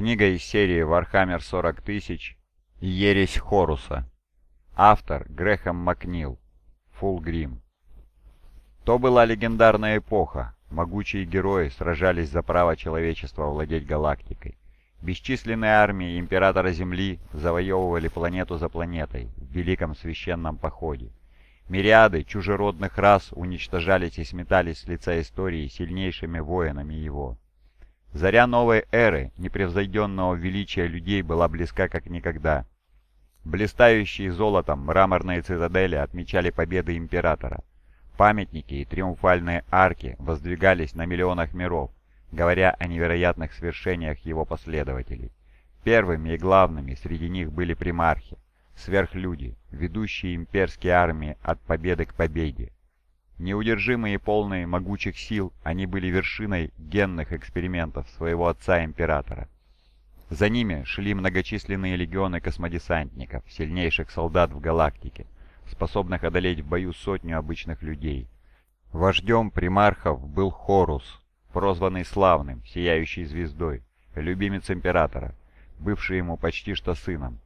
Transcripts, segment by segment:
Книга из серии «Warhammer 40 тысяч. Ересь Хоруса». Автор Грэхэм Макнил. Фулгрим. То была легендарная эпоха. Могучие герои сражались за право человечества владеть галактикой. Бесчисленные армии Императора Земли завоевывали планету за планетой в Великом Священном Походе. Мириады чужеродных рас уничтожались и сметались с лица истории сильнейшими воинами его. Заря новой эры, непревзойденного величия людей, была близка как никогда. Блистающие золотом мраморные цитадели отмечали победы Императора. Памятники и триумфальные арки воздвигались на миллионах миров, говоря о невероятных свершениях его последователей. Первыми и главными среди них были примархи, сверхлюди, ведущие имперские армии от победы к победе. Неудержимые и полные могучих сил, они были вершиной генных экспериментов своего отца-императора. За ними шли многочисленные легионы космодесантников, сильнейших солдат в галактике, способных одолеть в бою сотню обычных людей. Вождем примархов был Хорус, прозванный Славным, сияющей звездой, любимец императора, бывший ему почти что сыном.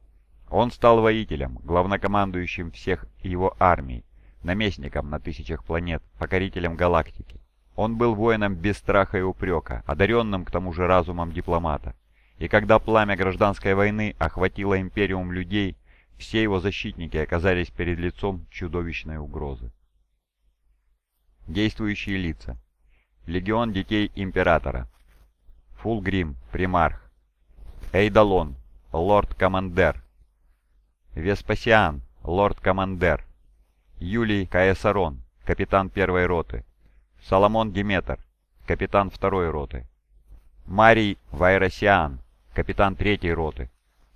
Он стал воителем, главнокомандующим всех его армий, наместником на тысячах планет, покорителем галактики. Он был воином без страха и упрека, одаренным к тому же разумом дипломата. И когда пламя гражданской войны охватило империум людей, все его защитники оказались перед лицом чудовищной угрозы. Действующие лица. Легион детей Императора. Фулгрим, примарх. Эйдалон, лорд-командер. Веспасиан, лорд-командер. Юлий Каесарон, капитан первой роты. Соломон Диметр, капитан второй роты. Марий Вайросиан, капитан третьей роты.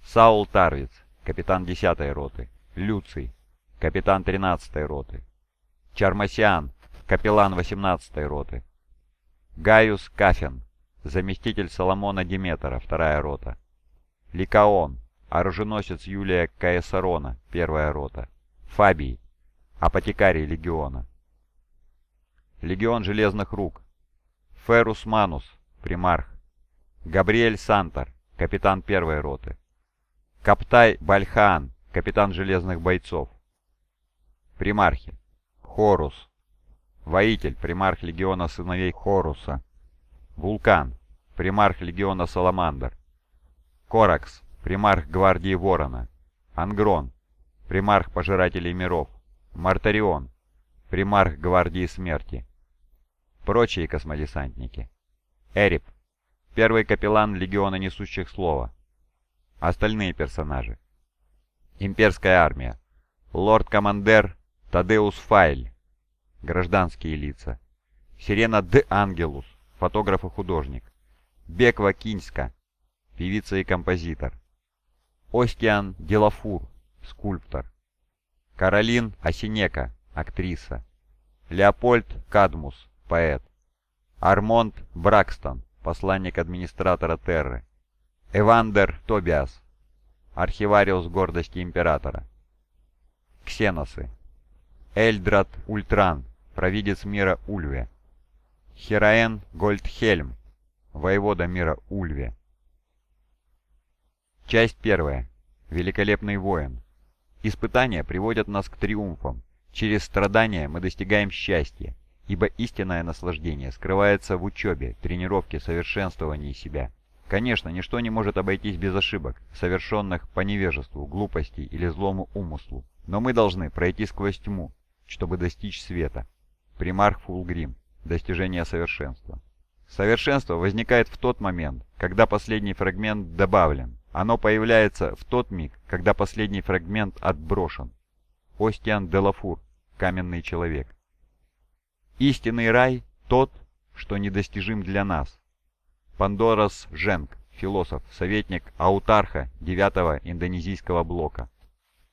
Саул Тарвиц, капитан десятой роты. Люций, капитан тринадцатой роты. Чармасиан, капеллан восемнадцатой роты. Гaius Кафен, заместитель Соломона Диметра, вторая рота. Ликаон, оруженосец Юлия Каесарона, первая рота. Фабий, апотекарий легиона. Легион железных рук. Ферус Манус, примарх. Габриэль Сантор, капитан первой роты. Каптай Бальхаан, капитан железных бойцов. Примархи. Хорус. Воитель, примарх легиона сыновей Хоруса. Вулкан, примарх легиона Саламандр. Коракс, примарх гвардии Ворона. Ангрон, примарх пожирателей миров. Мартарион, примарх гвардии смерти. Прочие космодесантники. Эрип, первый капеллан легиона несущих слова. Остальные персонажи. Имперская армия. Лорд-командер Тадеус Файль. Гражданские лица. Сирена Д. Ангелус, фотограф и художник. Беква Киньска, певица и композитор. Остиан Делафур, скульптор. Каролин Осинека, актриса. Леопольд Кадмус, поэт. Армонд Бракстон, посланник администратора Терры. Эвандер Тобиас, архивариус гордости императора. Ксеносы. Эльдрат Ультран, провидец мира Ульве. Хераен Гольдхельм, воевода мира Ульве. Часть первая. Великолепный воин. Испытания приводят нас к триумфам. Через страдания мы достигаем счастья, ибо истинное наслаждение скрывается в учебе, тренировке, совершенствовании себя. Конечно, ничто не может обойтись без ошибок, совершенных по невежеству, глупости или злому умыслу. Но мы должны пройти сквозь тьму, чтобы достичь света. Примарх Фулгрим. Достижение совершенства. Совершенство возникает в тот момент, когда последний фрагмент добавлен, оно появляется в тот миг, когда последний фрагмент отброшен. Остиан Делафур, каменный человек. Истинный рай – тот, что недостижим для нас. Пандорас Женг, философ, советник Аутарха 9 индонезийского блока.